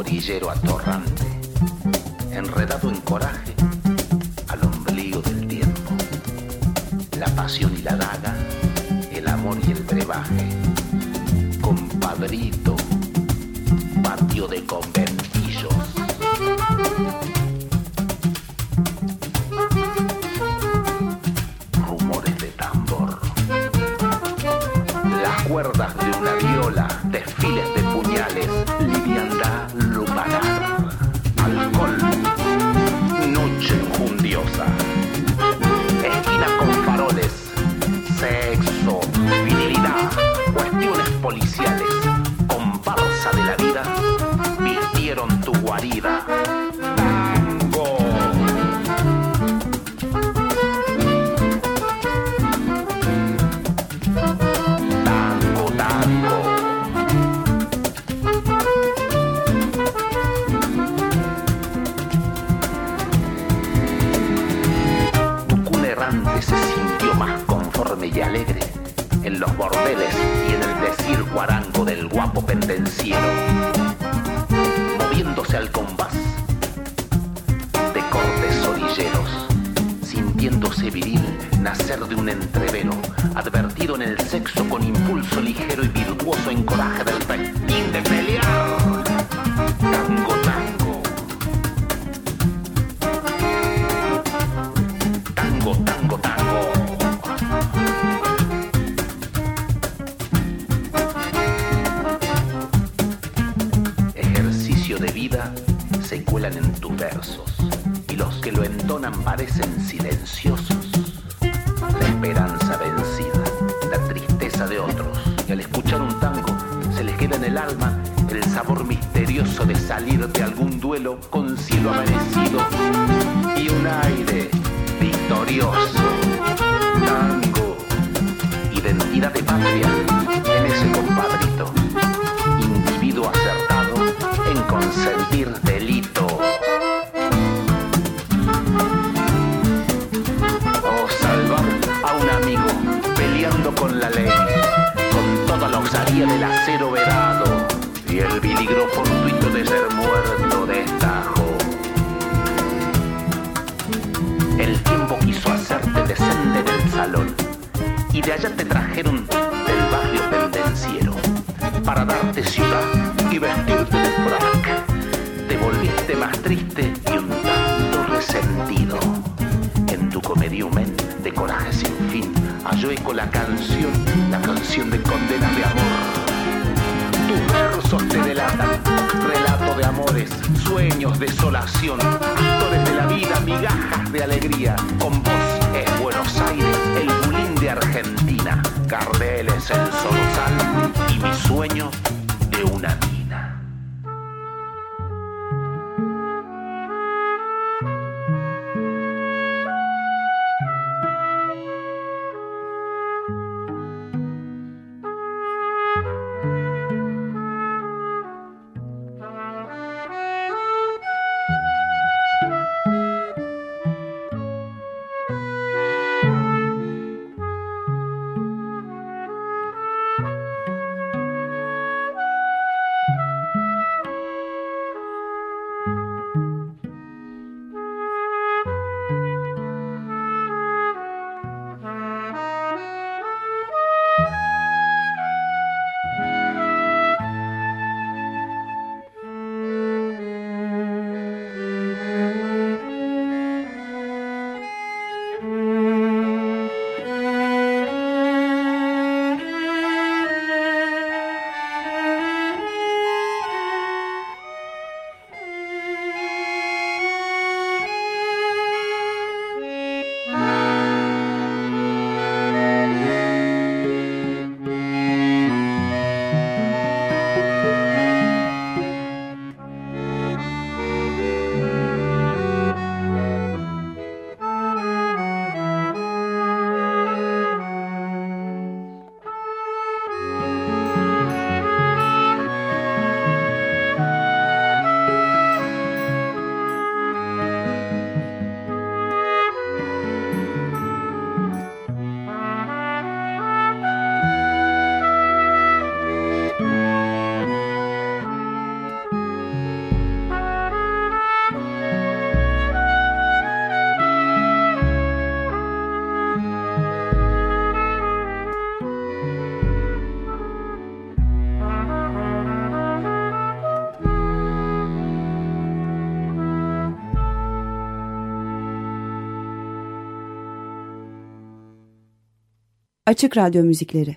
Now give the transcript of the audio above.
orillero atorrante, enredado en coraje al ombligo del tiempo. La pasión y la daga, el amor y el brebaje. Compadrito, patio de convenio. papeles en Açık Radyo Müzikleri